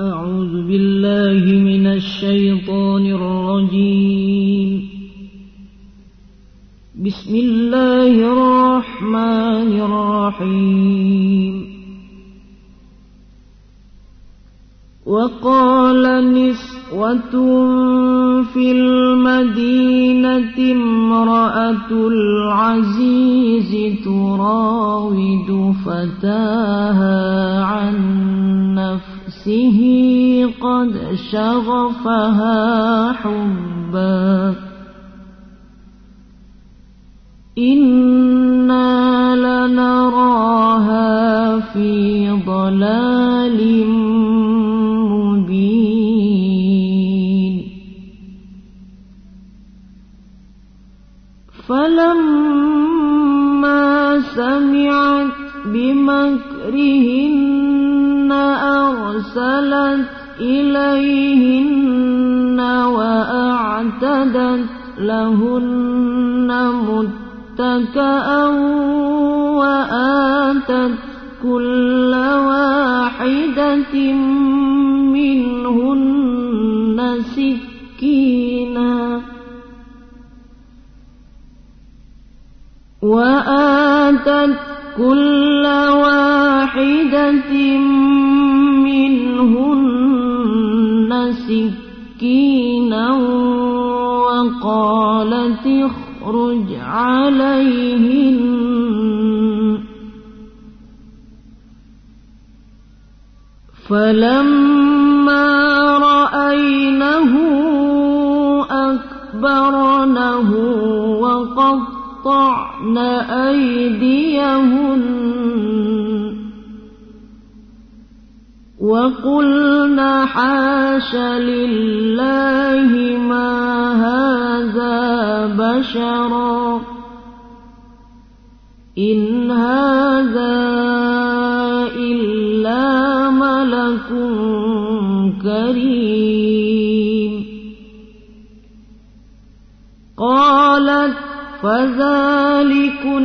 أعوذ بالله من الشيطان الرجيم. بسم الله الرحمن الرحيم. وقال نسوة في المدينة امرأة العزيز تراود فتاها عن نفسه قد شغفها حبا. إنا لنراها في ضلال مبين. لهن متكأ وآتت كل واحدة عليهن فلما رأينه أكبرنه وقطعن أيديهن وقلن حاش لله ما هذا بشرا. إن هذا إلا ملك كريم قالت فذلكن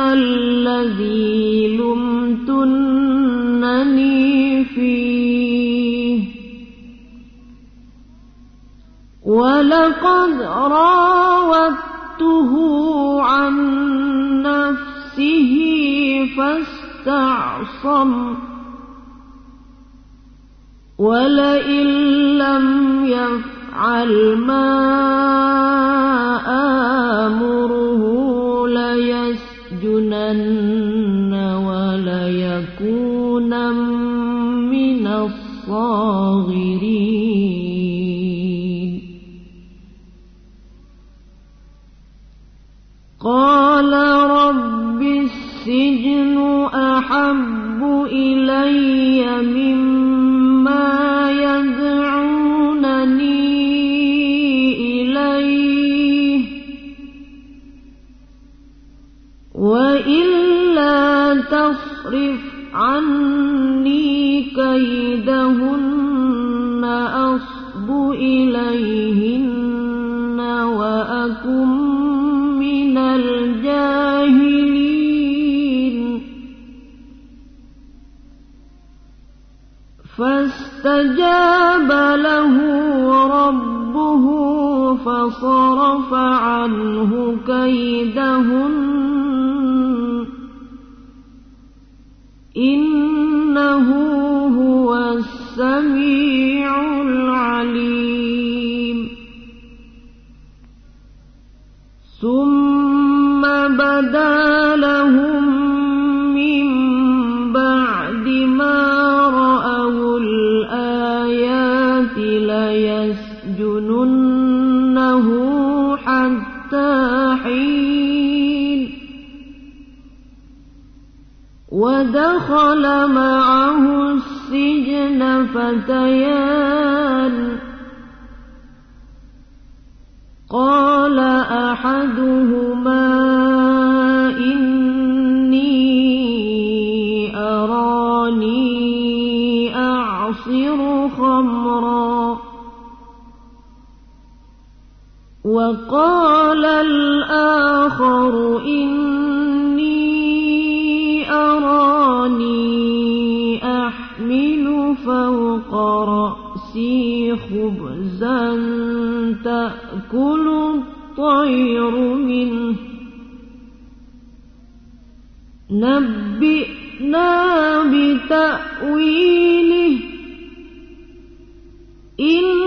الذي لمتنني فيه ولقد راودته عن نفسه فاستعصم ولئن لم يفعل ما آمره ليسجنن وليكون من الصاغرين قال رب السجن أحب إلي مما يدعونني إليه. وإلا تصرف عني كيدهن فاستجاب له ربه فصرف عنه كيدهن إنه هو السميع حين ودخل معه السجن فتيان. قال أحدهما إني أراني أعصر خمرا. وقال الآخر إني أراني أحمل فوق رأسي خبزا تأكل الطير منه. نبئنا بتأويله. إن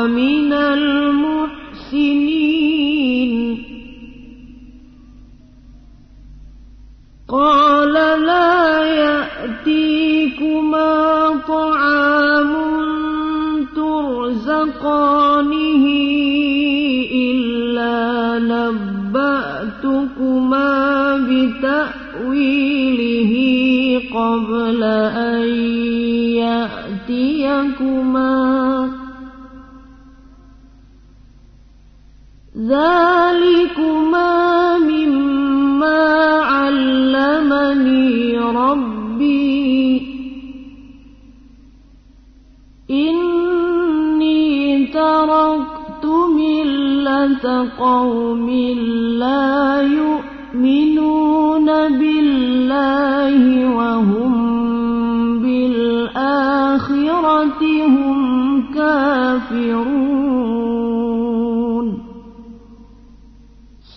نراك من المحسنين. قال لا يأتيكما طعام ترزقانه إلا نبأتكما بتأويله قبل أن يأتيكما. ذلكما مما علمني ربي إني تركت ملة قوم لا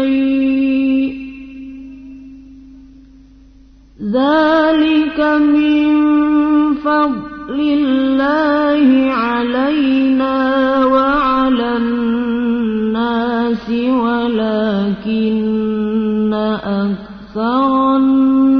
شيء. ذلك من فضل الله علينا وعلى الناس ولكن أكثر الناس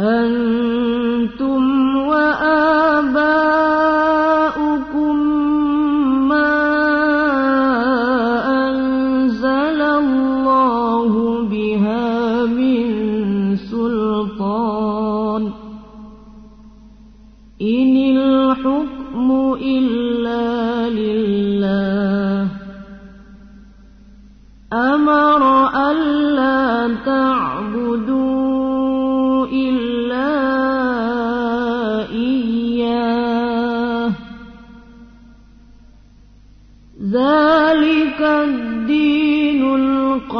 أنتم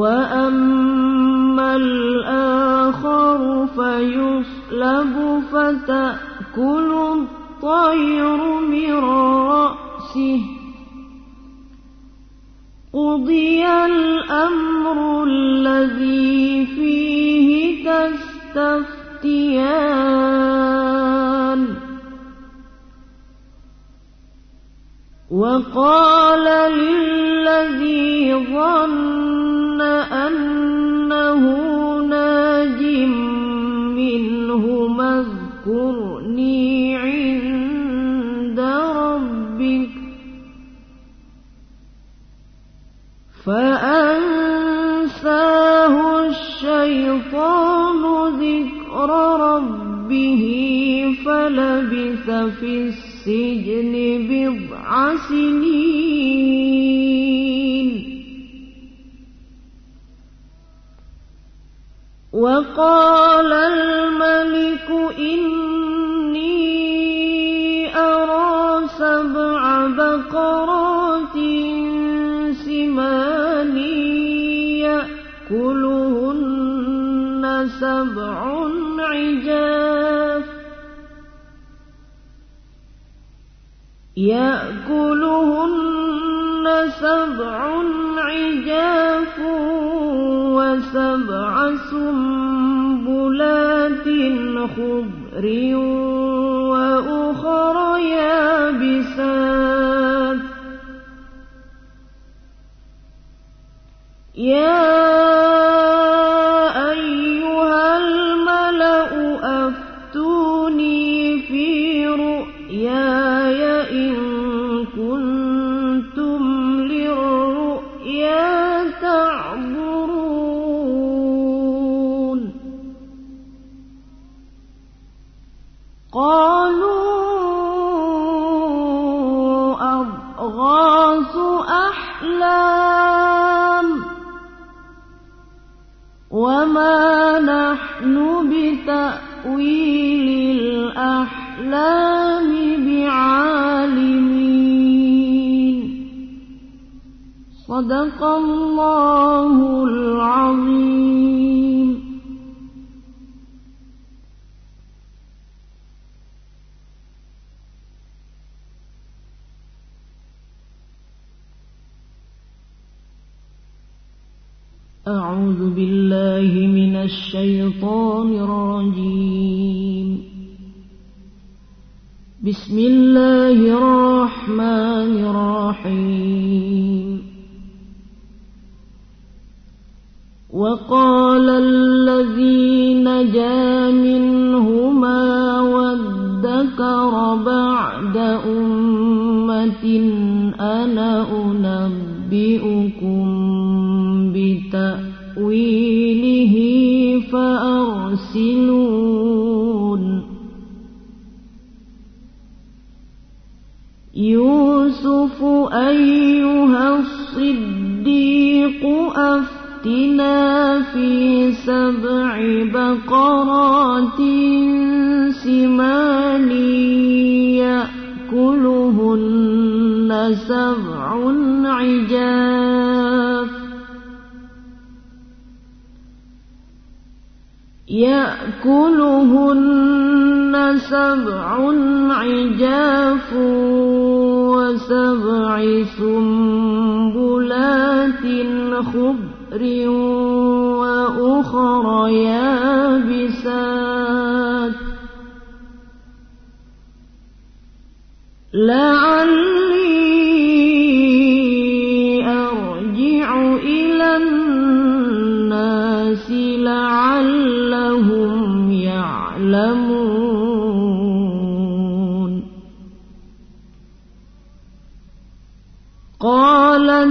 وأما الآخر فيصلب فتأكل الطير من رأسه قضي الأمر الذي فيه تستفتيان وقال للذي ظن سبع عجاف وسبع سنبلات خضر وأخر يابسات. يا نحن بتأويل الأحلام بعالمين. صدق الله العظيم. أعوذ بالله من الشيطان الرجيم. بسم الله الرحمن الرحيم. وقال الذي نجا منهما وادكر بعد أمة أنا أنبئكم بتأويله فأرسلون. يوسف أيها الصديق أفتنا في سبع بقرات سمان يأكلهن سبع عجاف وسبع سنبلات خضر وأخر يابسات. لعلي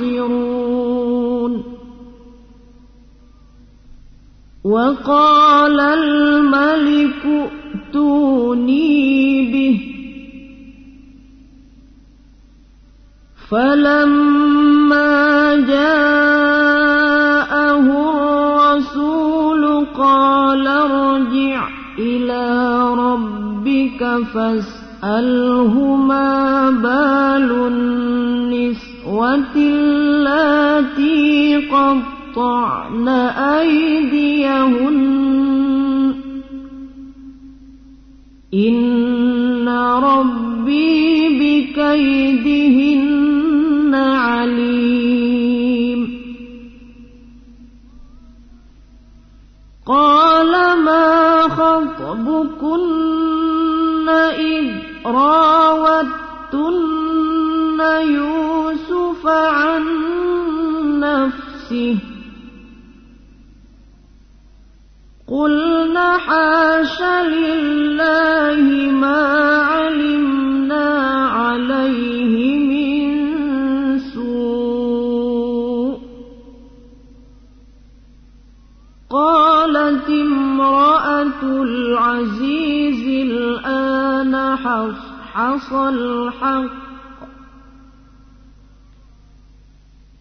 يعصرون وقال الملك ائتوني به. فلما جاءه الرسول قال ارجع إلى ربك فاسأله ما بال اللاتي قطعن أيديهن. إن ربي بكيدهن عليم. قال ما خطبكن إذ راوتن يوسف نفسه. قلنا حاش لله ما علمنا عليه من سوء. قالت امرأة العزيز الآن حصحص الحق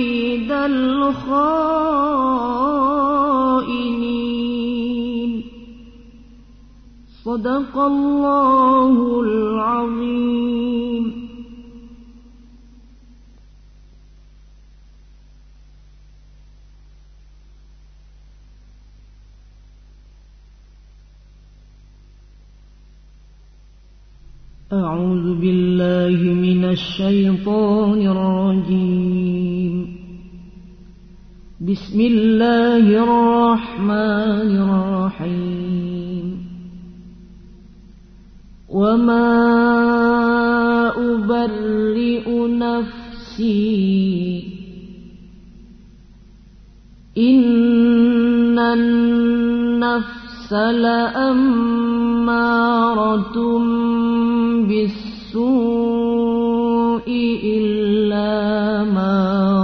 كيد الخائنين. صدق الله العظيم. أعوذ بالله من الشيطان الرجيم. بسم الله الرحمن الرحيم. وما أبرئ نفسي إن النفس لأمارة بالسوء إلا ما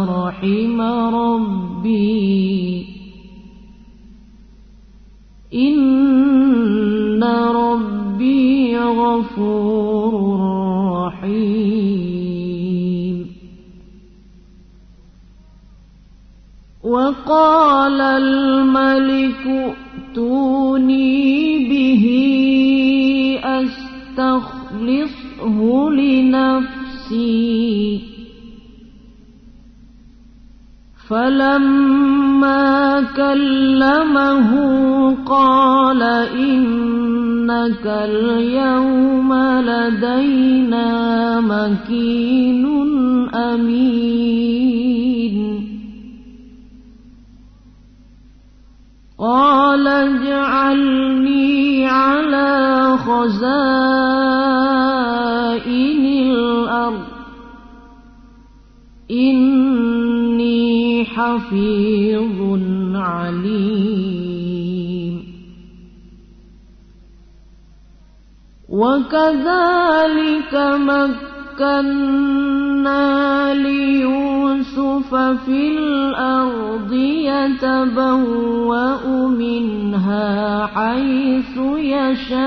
رحم ربي إن ربي غفور رحيم وقال الملك ائتوني به أستخلصه لنفسي. فلما كلمه قال إنك اليوم لدينا مكين أمين. قال اجعلني على خزائن حفيظ عليم. وكذلك مكنا ليوسف في الأرض يتبوأ منها حيث يشاء.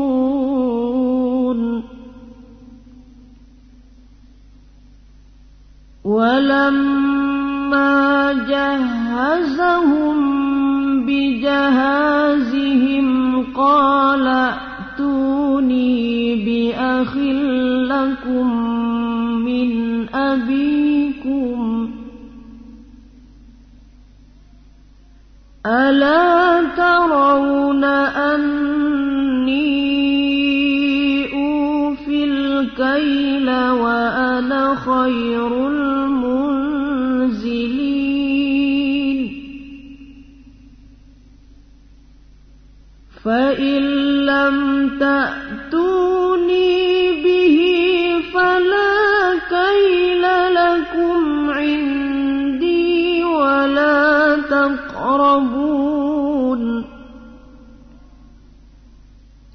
ولما جهزهم بجهازهم قال ائتوني بأخ لكم من أبيكم. ألا ترون أني الكيل وأنا خير فإن لم تأتوني به فلا كيل لكم عندي ولا تقربون.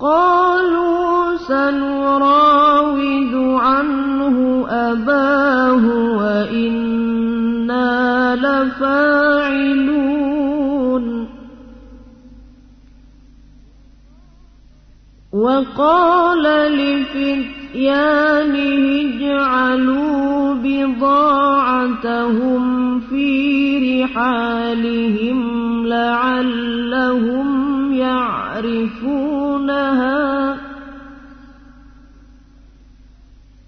قالوا سنراود عنه أباه وإنا لفاعلون. وقال لفتيانه اجعلوا بضاعتهم في رحالهم لعلهم يعرفونها.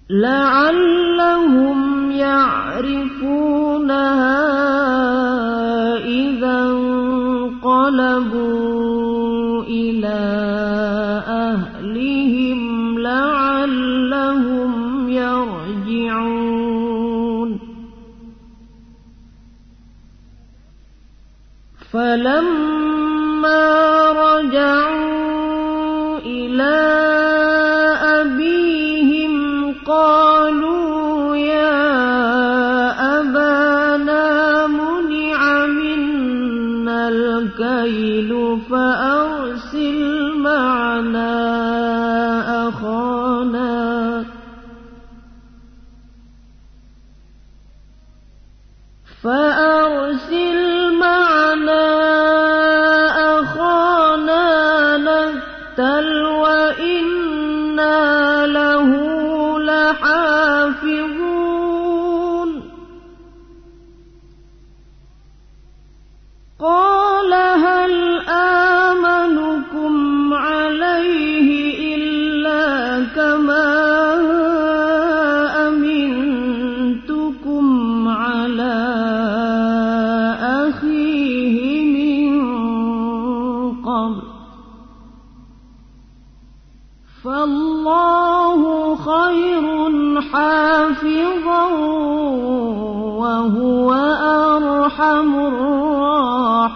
لعلهم يعرفونها إذا انقلبوا إلى فلما رجعوا إلى أبيهم قالوا يا أبانا منع منا الكيل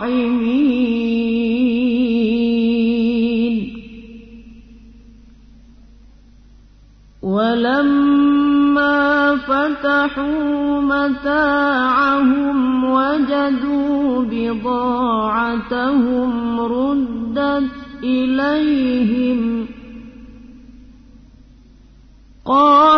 الراحمين ولما فتحوا متاعهم وجدوا بضاعتهم ردت إليهم. قالوا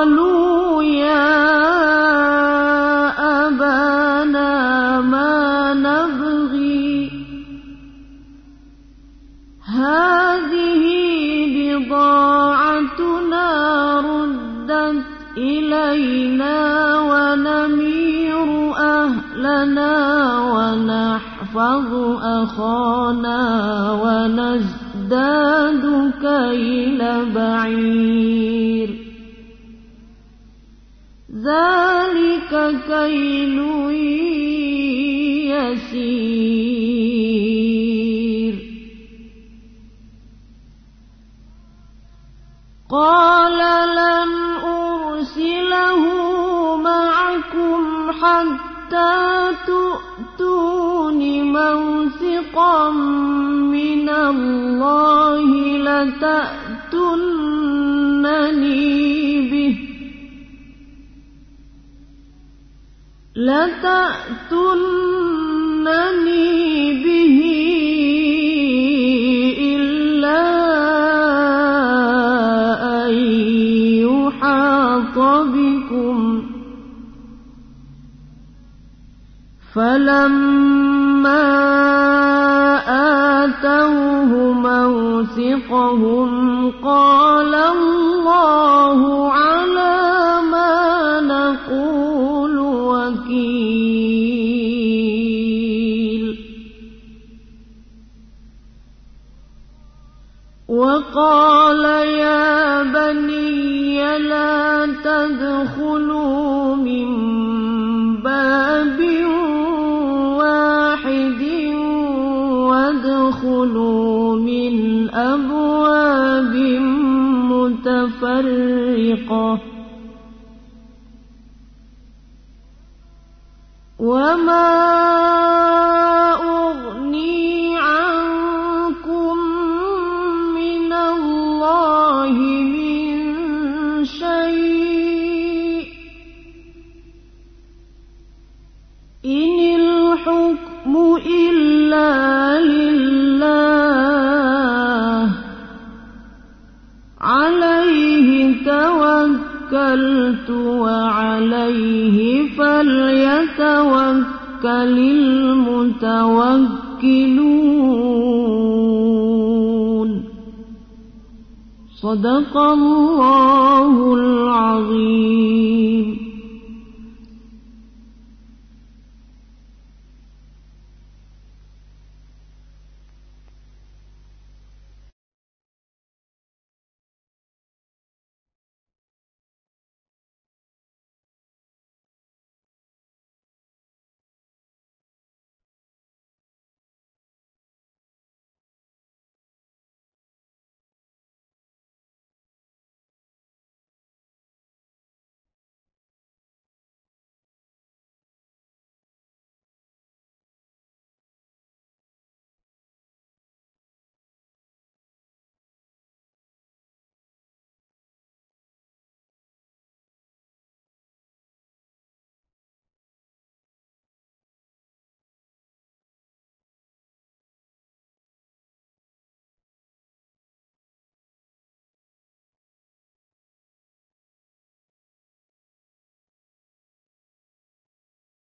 إلينا ونمير أهلنا ونحفظ نحفظ أخانا ونزداد كيل بعير. ذلك كيل يسير. قال لن أرسله معكم حتى تؤتون موثقا من الله لتأتنني به لتأتنني به فلما آتوه موثقهم قال الله أبواب متفرقة. وما توكلت وعليه فليتوكل المتوكلون. صدق الله العظيم.